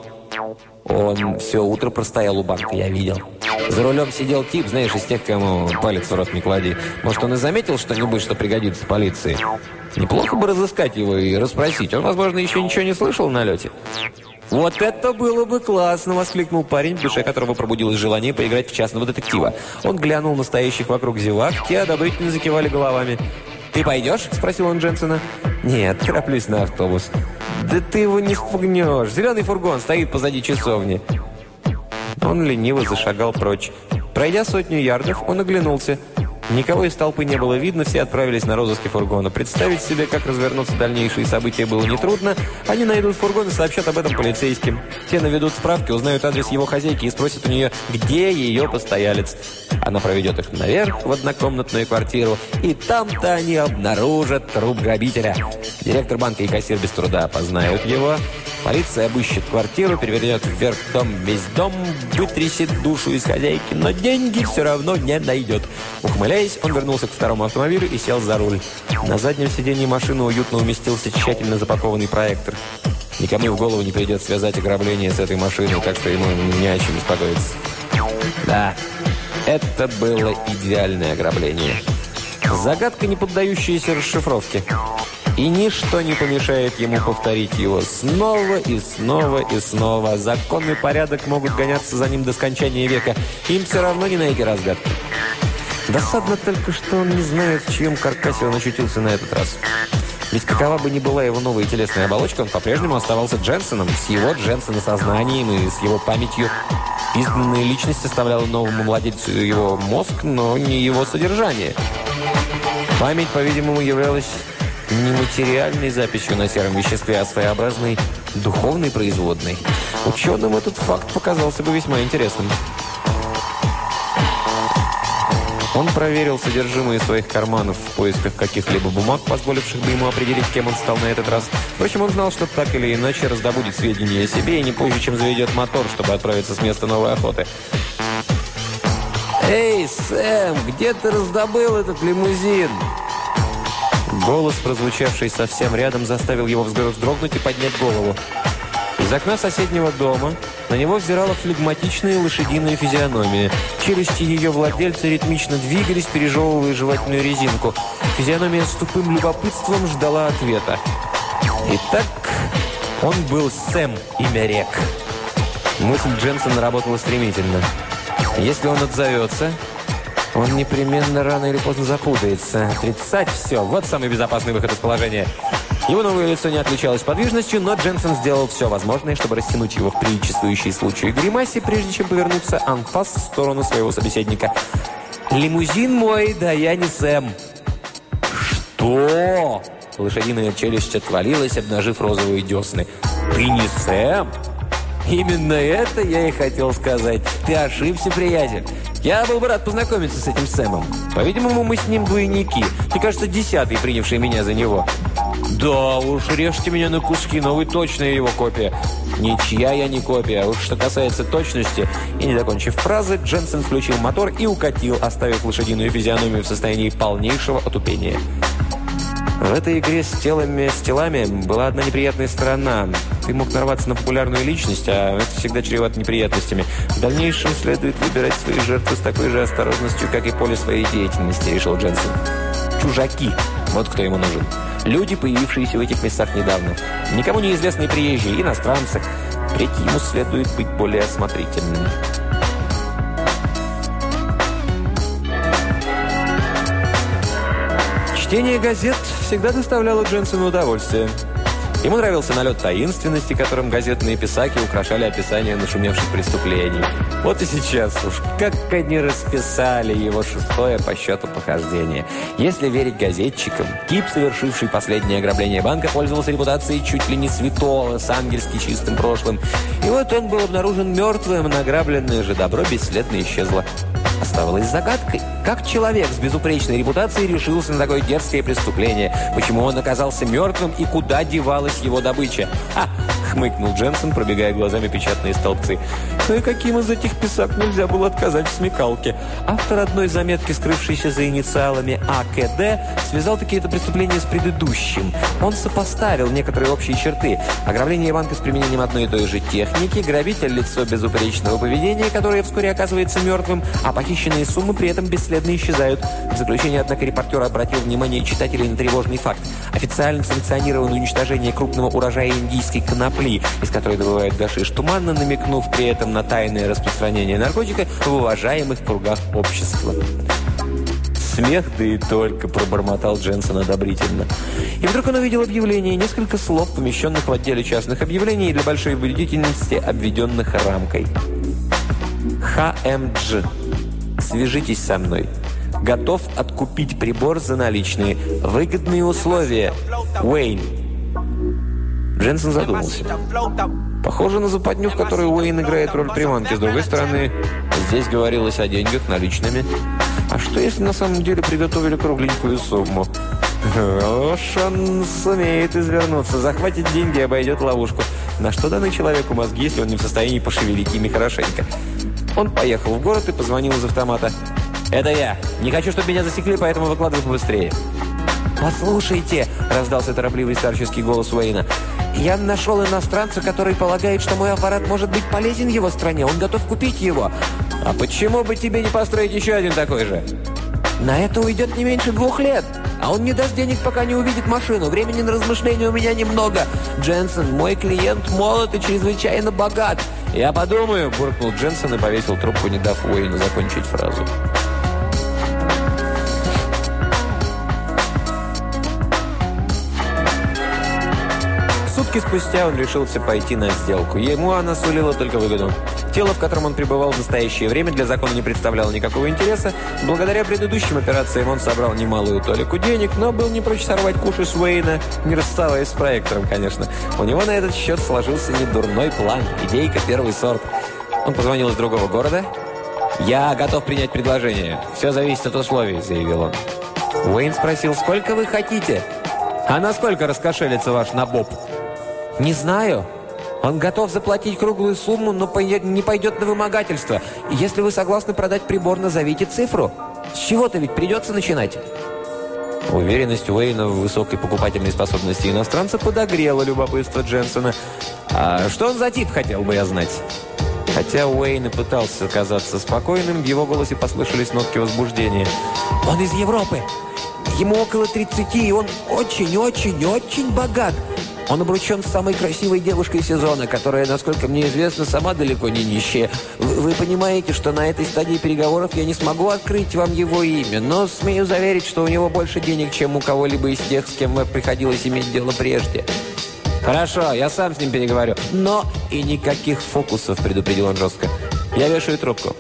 Он все утро простоял у банка, я видел. За рулем сидел тип, знаешь, из тех, кому палец в рот не клади. Может, он и заметил что-нибудь, что пригодится полиции? Неплохо бы разыскать его и расспросить. Он, возможно, еще ничего не слышал на лете. «Вот это было бы классно!» – воскликнул парень, в душе которого пробудилось желание поиграть в частного детектива. Он глянул на стоящих вокруг зевак, те одобрительно закивали головами. «Ты пойдешь?» – спросил он Дженсона. «Нет, тороплюсь на автобус». «Да ты его не впугнешь! Зеленый фургон стоит позади часовни!» Он лениво зашагал прочь. Пройдя сотню ярдов, он оглянулся – Никого из толпы не было видно, все отправились на розыски фургона. Представить себе, как развернутся дальнейшие события, было нетрудно. Они найдут фургон и сообщат об этом полицейским. Те наведут справки, узнают адрес его хозяйки и спросят у нее, где ее постоялец. Она проведет их наверх в однокомнатную квартиру, и там-то они обнаружат труп грабителя. Директор банка и кассир без труда опознают его, Полиция обыщет квартиру, перевернет вверх дом весь дом, вытрясет душу из хозяйки, но деньги все равно не найдет. Ухмыляясь, он вернулся к второму автомобилю и сел за руль. На заднем сиденье машины уютно уместился тщательно запакованный проектор. Никому в голову не придет связать ограбление с этой машиной, так что ему не о чем беспокоиться. Да, это было идеальное ограбление. Загадка, не поддающаяся расшифровке. И ничто не помешает ему повторить его снова и снова и снова. Закон и порядок могут гоняться за ним до скончания века. Им все равно не найти разгадки. Досадно только, что он не знает, в чьем каркасе он очутился на этот раз. Ведь какова бы ни была его новая телесная оболочка, он по-прежнему оставался Дженсоном, с его Дженсона сознанием и с его памятью. Изгнанная личность оставляла новому владельцу его мозг, но не его содержание. Память, по-видимому, являлась не материальной записью на сером веществе, а своеобразной духовной производной. Ученым этот факт показался бы весьма интересным. Он проверил содержимое своих карманов в поисках каких-либо бумаг, позволивших бы ему определить, кем он стал на этот раз. Впрочем, он знал, что так или иначе раздобудет сведения о себе и не позже, чем заведет мотор, чтобы отправиться с места новой охоты. «Эй, Сэм, где ты раздобыл этот лимузин?» Голос, прозвучавший совсем рядом, заставил его вздрогнуть и поднять голову. Из окна соседнего дома на него взирала флегматичная лошадиная физиономия. Челюсти ее владельца ритмично двигались, пережевывая жевательную резинку. Физиономия с тупым любопытством ждала ответа. Итак, он был Сэм, имя рек. Мысль Дженсона работала стремительно. Если он отзовется, он непременно рано или поздно запутается. Отрицать все. Вот самый безопасный выход из положения. Его новое лицо не отличалось подвижностью, но Дженсен сделал все возможное, чтобы растянуть его в приличествующей случаю гримасе, прежде чем повернуться анфас в сторону своего собеседника. «Лимузин мой, да я не Сэм». «Что?» Лошадиная челюсть отвалилась, обнажив розовые десны. «Ты не Сэм?» «Именно это я и хотел сказать. Ты ошибся, приятель. Я был бы рад познакомиться с этим Сэмом. По-видимому, мы с ним двойники. Ты, кажется, десятый, принявший меня за него. Да уж, режьте меня на куски, но вы точно его копия. Ничья я не копия. А уж что касается точности... И не закончив фразы, Дженсен включил мотор и укатил, оставив лошадиную физиономию в состоянии полнейшего отупения. В этой игре с телами, с телами была одна неприятная сторона. Ты мог нарваться на популярную личность, а это всегда чревато неприятностями. В дальнейшем следует выбирать свои жертвы с такой же осторожностью, как и поле своей деятельности, решил Дженсен. Чужаки. Вот кто ему нужен. Люди, появившиеся в этих местах недавно. Никому неизвестные приезжие, иностранцы. Треть ему следует быть более осмотрительным. Чтение газет всегда доставляло Дженсону удовольствие. Ему нравился налет таинственности, которым газетные писаки украшали описание нашумевших преступлений. Вот и сейчас уж как они расписали его шестое по счету похождение. Если верить газетчикам, Кип, совершивший последнее ограбление банка, пользовался репутацией чуть ли не святого с ангельски чистым прошлым. И вот он был обнаружен мертвым, награбленное же добро бесследно исчезло. Оставалось загадкой, как человек с безупречной репутацией решился на такое дерзкое преступление, почему он оказался мертвым и куда девалась его добыча. «Ха!» — хмыкнул Дженсен, пробегая глазами печатные столбцы. Ну и каким из этих писак нельзя было отказать в смекалке? Автор одной заметки, скрывшейся за инициалами АКД, связал такие-то преступления с предыдущим. Он сопоставил некоторые общие черты. Ограбление банка с применением одной и той же техники, грабитель лицо безупречного поведения, которое вскоре оказывается мертвым, а Похищенные суммы при этом бесследно исчезают. В заключение, однако, репортер обратил внимание читателей на тревожный факт. Официально санкционированное уничтожение крупного урожая индийской конопли, из которой добывают гашиш, туманно намекнув при этом на тайное распространение наркотика в уважаемых кругах общества. Смех, да и только, пробормотал Дженсен одобрительно. И вдруг он увидел объявление, несколько слов, помещенных в отделе частных объявлений для большой убедительности, обведенных рамкой. ХМДЖ. Свяжитесь со мной. Готов откупить прибор за наличные. Выгодные условия. Уэйн. Дженсен задумался. Похоже на западню, в которой Уэйн играет роль приманки. С другой стороны, здесь говорилось о деньгах наличными. А что, если на самом деле приготовили кругленькую сумму? Он сумеет извернуться. Захватит деньги и обойдет ловушку. На что даны человеку мозги, если он не в состоянии пошевелить ими хорошенько? Он поехал в город и позвонил из автомата. «Это я. Не хочу, чтобы меня засекли, поэтому выкладывай побыстрее». «Послушайте», – раздался торопливый старческий голос Уэйна, «я нашел иностранца, который полагает, что мой аппарат может быть полезен его стране. Он готов купить его». «А почему бы тебе не построить еще один такой же?» «На это уйдет не меньше двух лет». А он не даст денег, пока не увидит машину. Времени на размышления у меня немного. Дженсен, мой клиент молод и чрезвычайно богат. Я подумаю, буркнул Дженсен и повесил трубку, не дав Уэйну закончить фразу. Сутки спустя он решился пойти на сделку. Ему она сулила только выгоду. Тело, в котором он пребывал в настоящее время, для закона не представляло никакого интереса. Благодаря предыдущим операциям он собрал немалую толику денег, но был не прочь сорвать куши с Уэйна, не расставаясь с проектором, конечно. У него на этот счет сложился недурной план, идейка первый сорт. Он позвонил из другого города. «Я готов принять предложение. Все зависит от условий», — заявил он. Уэйн спросил, «Сколько вы хотите?» «А насколько раскошелится ваш набоб?» «Не знаю. Он готов заплатить круглую сумму, но не пойдет на вымогательство. Если вы согласны продать прибор, назовите цифру. С чего-то ведь придется начинать». Уверенность Уэйна в высокой покупательной способности иностранца подогрела любопытство Дженсона. «А что он за тип, хотел бы я знать?» Хотя Уэйн и пытался казаться спокойным, в его голосе послышались нотки возбуждения. «Он из Европы. Ему около 30, и он очень-очень-очень богат. Он обручен с самой красивой девушкой сезона, которая, насколько мне известно, сама далеко не нищая. Вы, вы понимаете, что на этой стадии переговоров я не смогу открыть вам его имя, но смею заверить, что у него больше денег, чем у кого-либо из тех, с кем приходилось иметь дело прежде. «Хорошо, я сам с ним переговорю». «Но и никаких фокусов», – предупредил он жестко. «Я вешаю трубку».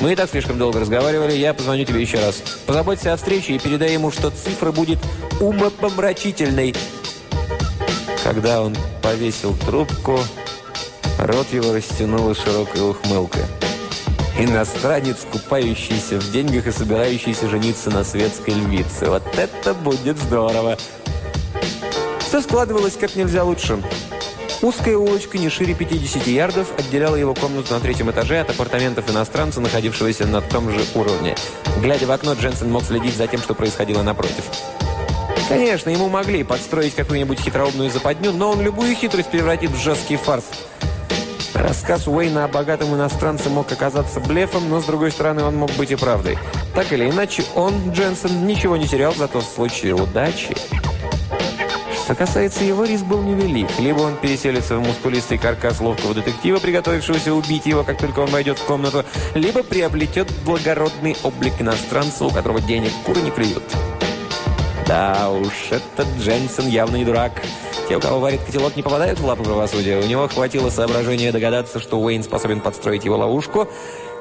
Мы и так слишком долго разговаривали, я позвоню тебе еще раз. Позаботься о встрече и передай ему, что цифра будет умопомрачительной. Когда он повесил трубку, рот его растянула широкая ухмылка. Иностранец, купающийся в деньгах и собирающийся жениться на светской львице. Вот это будет здорово! Все складывалось как нельзя лучше. Узкая улочка не шире 50 ярдов отделяла его комнату на третьем этаже от апартаментов иностранца, находившегося на том же уровне. Глядя в окно, Дженсен мог следить за тем, что происходило напротив. Конечно, ему могли подстроить какую-нибудь хитроумную западню, но он любую хитрость превратит в жесткий фарс. Рассказ Уэйна о богатом иностранце мог оказаться блефом, но, с другой стороны, он мог быть и правдой. Так или иначе, он, Дженсен, ничего не терял, зато в случае удачи... Что касается его, риск был невелик. Либо он переселится в мускулистый каркас ловкого детектива, приготовившегося убить его, как только он войдет в комнату, либо приобретет благородный облик иностранца, у которого денег куры не клюют. Да уж, этот Дженсен явно не дурак. Те, у кого варит котелок, не попадают в лапы правосудия. У него хватило соображения догадаться, что Уэйн способен подстроить его ловушку.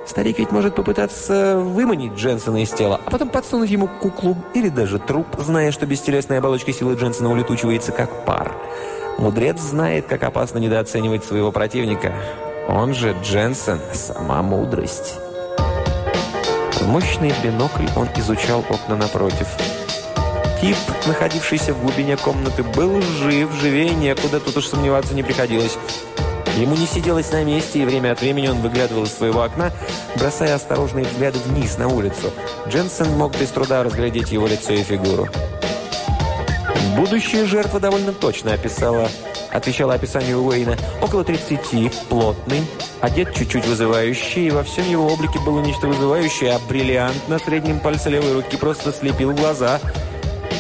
Старик ведь может попытаться выманить Дженсона из тела, а потом подсунуть ему куклу или даже труп, зная, что бестелесная оболочка силы Дженсона улетучивается как пар. Мудрец знает, как опасно недооценивать своего противника. Он же Дженсен – сама мудрость. В мощный бинокль он изучал окна напротив – Тип, находившийся в глубине комнаты, был жив, живее некуда, тут уж сомневаться не приходилось. Ему не сиделось на месте, и время от времени он выглядывал из своего окна, бросая осторожные взгляды вниз на улицу. Дженсен мог без труда разглядеть его лицо и фигуру. Будущая жертва довольно точно описала, отвечала описанию Уэйна. Около 30, плотный, одет чуть-чуть вызывающий, и во всем его облике было нечто вызывающее, а бриллиант на среднем пальце левой руки просто слепил глаза –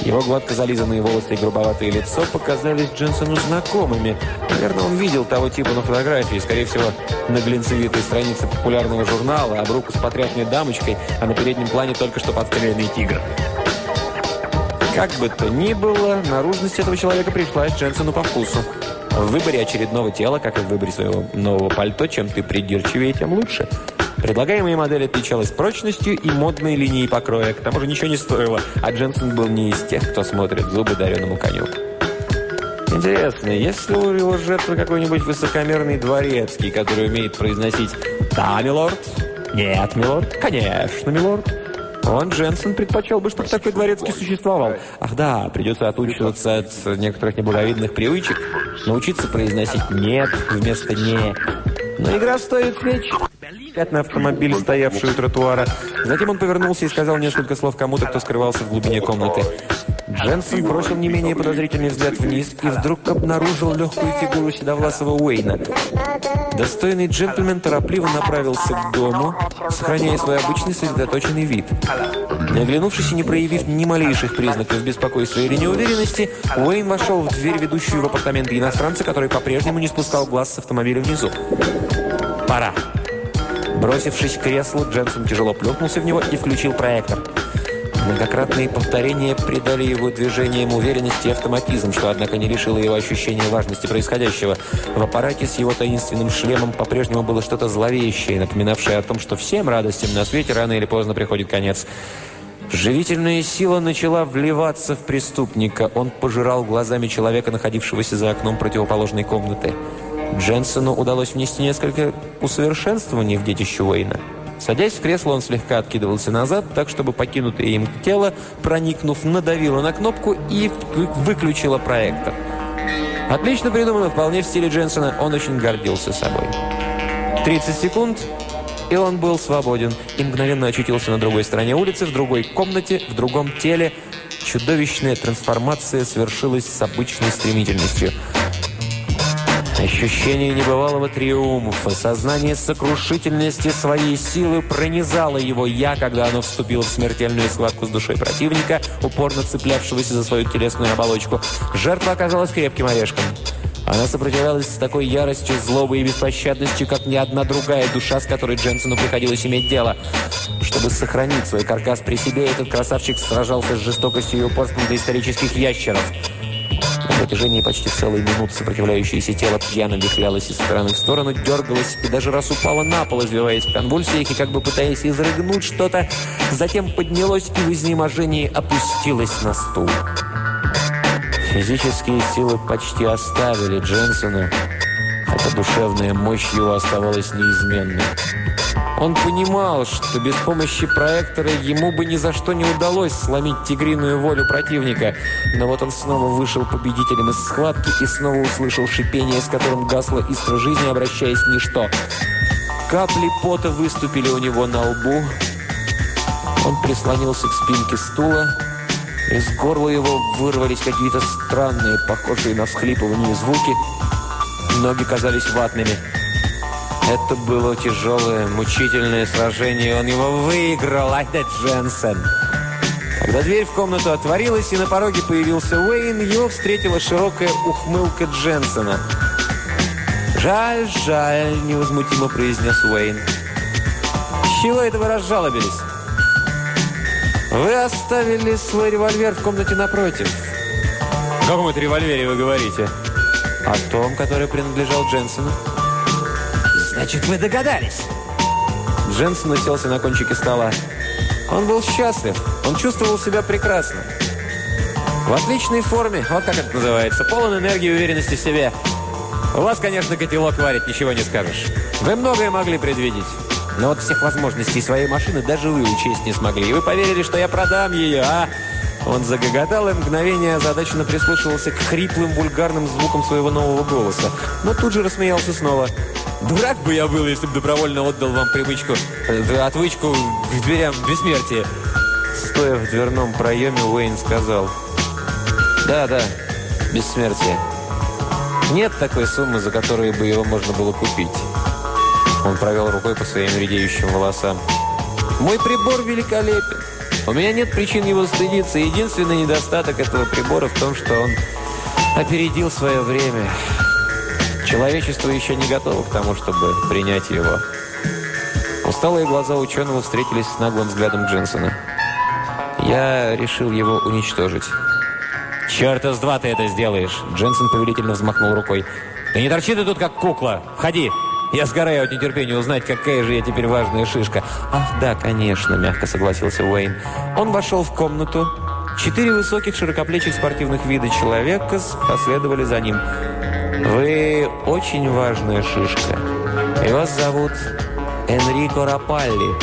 его гладко зализанные волосы и грубоватое лицо показались Дженсону знакомыми. Наверное, он видел того типа на фотографии, скорее всего, на глинцевитой странице популярного журнала, об руку с потрясной дамочкой, а на переднем плане только что подстрелянный тигр. Как бы то ни было, наружность этого человека пришлась Дженсону по вкусу. В выборе очередного тела, как и в выборе своего нового пальто, чем ты придирчивее, тем лучше – Предлагаемая модель отличалась прочностью и модной линией покроя. К тому же ничего не стоило, а Дженсен был не из тех, кто смотрит зубы дареному коню. Интересно, есть ли у его жертвы какой-нибудь высокомерный дворецкий, который умеет произносить «Да, милорд», «Нет, милорд», «Конечно, милорд». Он, Дженсен, предпочел бы, чтобы такой дворецкий существовал. Ах да, придется отучиваться от некоторых неблаговидных привычек, научиться произносить «нет» вместо «не». Но игра стоит свеч. На автомобиль, стоявший у тротуара. Затем он повернулся и сказал несколько слов кому-то, кто скрывался в глубине комнаты. Дженсен бросил не менее подозрительный взгляд вниз и вдруг обнаружил легкую фигуру седовласого Уэйна. Достойный джентльмен торопливо направился к дому, сохраняя свой обычный сосредоточенный вид. Не оглянувшись и не проявив ни малейших признаков беспокойства или неуверенности, Уэйн вошел в дверь, ведущую в апартаменты иностранца, который по-прежнему не спускал глаз с автомобиля внизу. «Пора!» Бросившись к креслу, Дженсен тяжело плюхнулся в него и включил проектор. Многократные повторения придали его движениям уверенности и автоматизм, что, однако, не лишило его ощущения важности происходящего. В аппарате с его таинственным шлемом по-прежнему было что-то зловещее, напоминавшее о том, что всем радостям на свете рано или поздно приходит конец. Живительная сила начала вливаться в преступника. Он пожирал глазами человека, находившегося за окном противоположной комнаты. Дженсону удалось внести несколько усовершенствований в детище Уэйна. Садясь в кресло, он слегка откидывался назад, так, чтобы покинутое им тело, проникнув, надавило на кнопку и выключило проектор. Отлично придумано, вполне в стиле Дженсона. Он очень гордился собой. 30 секунд, и он был свободен. И мгновенно очутился на другой стороне улицы, в другой комнате, в другом теле. Чудовищная трансформация свершилась с обычной стремительностью – Ощущение небывалого триумфа, сознание сокрушительности своей силы пронизало его «я», когда оно вступило в смертельную схватку с душой противника, упорно цеплявшегося за свою телесную оболочку. Жертва оказалась крепким орешком. Она сопротивлялась с такой яростью, злобой и беспощадностью, как ни одна другая душа, с которой Дженсону приходилось иметь дело. Чтобы сохранить свой каркас при себе, этот красавчик сражался с жестокостью и упорством доисторических ящеров – на протяжении почти целой минуты сопротивляющееся тело пьяно вихлялось из стороны в сторону, дергалось и даже раз упало на пол, извиваясь в конвульсиях и как бы пытаясь изрыгнуть что-то, затем поднялось и в изнеможении опустилось на стул. Физические силы почти оставили Дженсона, хотя душевная мощь его оставалась неизменной. Он понимал, что без помощи проектора ему бы ни за что не удалось сломить тигриную волю противника. Но вот он снова вышел победителем из схватки и снова услышал шипение, с которым гасла искра жизни, обращаясь в ничто. Капли пота выступили у него на лбу. Он прислонился к спинке стула. Из горла его вырвались какие-то странные, похожие на всхлипывание звуки. Ноги казались ватными. Это было тяжелое, мучительное сражение. Он его выиграл, Айда Дженсен. Когда дверь в комнату отворилась и на пороге появился Уэйн, его встретила широкая ухмылка Дженсона. «Жаль, жаль», — невозмутимо произнес Уэйн. «С чего это вы разжалобились?» «Вы оставили свой револьвер в комнате напротив». «О каком это револьвере вы говорите?» «О том, который принадлежал Дженсону». Значит, вы догадались. Дженсен уселся на кончике стола. Он был счастлив. Он чувствовал себя прекрасно. В отличной форме. Вот как это называется. Полон энергии и уверенности в себе. У вас, конечно, котелок варит, ничего не скажешь. Вы многое могли предвидеть. Но вот всех возможностей своей машины даже вы учесть не смогли. И вы поверили, что я продам ее, а? Он загоготал и мгновение озадаченно прислушивался к хриплым вульгарным звукам своего нового голоса. Но тут же рассмеялся снова. Дурак бы я был, если бы добровольно отдал вам привычку, э, отвычку к дверям бессмертия. Стоя в дверном проеме, Уэйн сказал. Да, да, бессмертие. Нет такой суммы, за которую бы его можно было купить. Он провел рукой по своим редеющим волосам. Мой прибор великолепен. У меня нет причин его стыдиться. Единственный недостаток этого прибора в том, что он опередил свое время. Человечество еще не готово к тому, чтобы принять его. Усталые глаза ученого встретились с наглым взглядом Джинсона. Я решил его уничтожить. «Черта с два ты это сделаешь!» Дженсен повелительно взмахнул рукой. «Да не торчи ты тут, как кукла! Входи! Я сгораю от нетерпения узнать, какая же я теперь важная шишка!» «Ах, да, конечно!» – мягко согласился Уэйн. Он вошел в комнату. Четыре высоких широкоплечих спортивных вида человека последовали за ним. Вы очень важная шишка. И вас зовут Энрико Рапалли.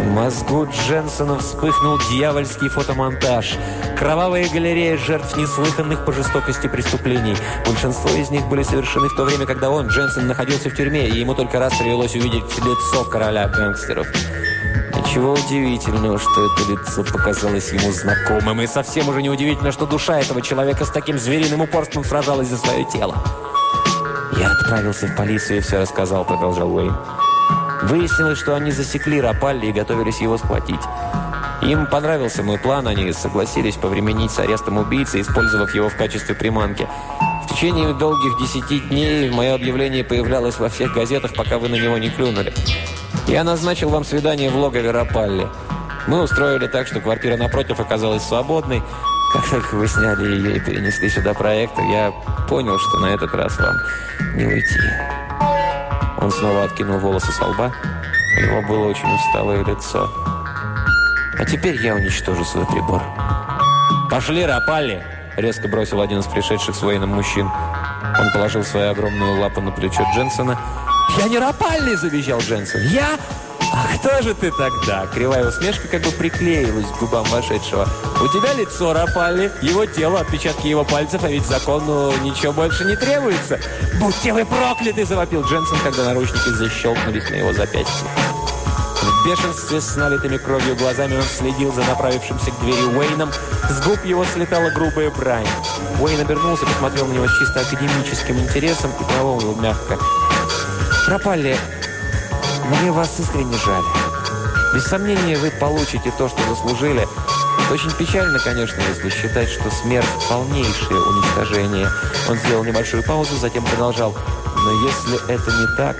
В мозгу Дженсона вспыхнул дьявольский фотомонтаж. Кровавая галерея жертв неслыханных по жестокости преступлений. Большинство из них были совершены в то время, когда он, Дженсон, находился в тюрьме, и ему только раз привелось увидеть лицо короля гангстеров. Ничего удивительного, что это лицо показалось ему знакомым. И совсем уже неудивительно, что душа этого человека с таким звериным упорством сражалась за свое тело. «Я отправился в полицию и все рассказал», — продолжал Уэйн. Выяснилось, что они засекли Рапалли и готовились его схватить. Им понравился мой план, они согласились повременить с арестом убийцы, использовав его в качестве приманки. В течение долгих десяти дней мое объявление появлялось во всех газетах, пока вы на него не клюнули. Я назначил вам свидание в логове Рапалли. Мы устроили так, что квартира напротив оказалась свободной. Как только вы сняли ее и перенесли сюда проектор, я понял, что на этот раз вам не уйти. Он снова откинул волосы со лба. У него было очень усталое лицо. А теперь я уничтожу свой прибор. «Пошли, Рапалли!» – резко бросил один из пришедших с военным мужчин. Он положил свою огромную лапу на плечо Дженсона – «Я не Рапалли!» – завизжал Дженсен. «Я? А кто же ты тогда?» Кривая усмешка как бы приклеилась к губам вошедшего. «У тебя лицо Рапалли, его тело, отпечатки его пальцев, а ведь закону ничего больше не требуется!» «Будьте вы прокляты!» – завопил Дженсен, когда наручники защелкнулись на его запястье. В бешенстве с налитыми кровью глазами он следил за направившимся к двери Уэйном. С губ его слетала грубая брань. Уэйн обернулся, посмотрел на него с чисто академическим интересом и промолвил мягко. Пропали. Мне вас искренне жаль. Без сомнения, вы получите то, что заслужили. Это очень печально, конечно, если считать, что смерть – полнейшее уничтожение. Он сделал небольшую паузу, затем продолжал. Но если это не так,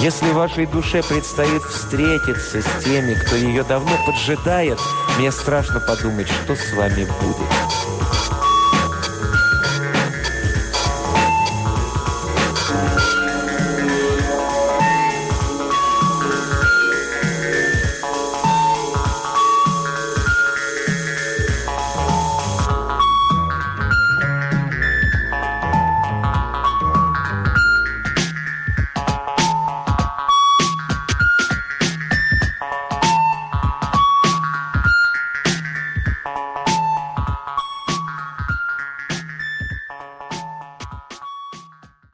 если вашей душе предстоит встретиться с теми, кто ее давно поджидает, мне страшно подумать, что с вами будет.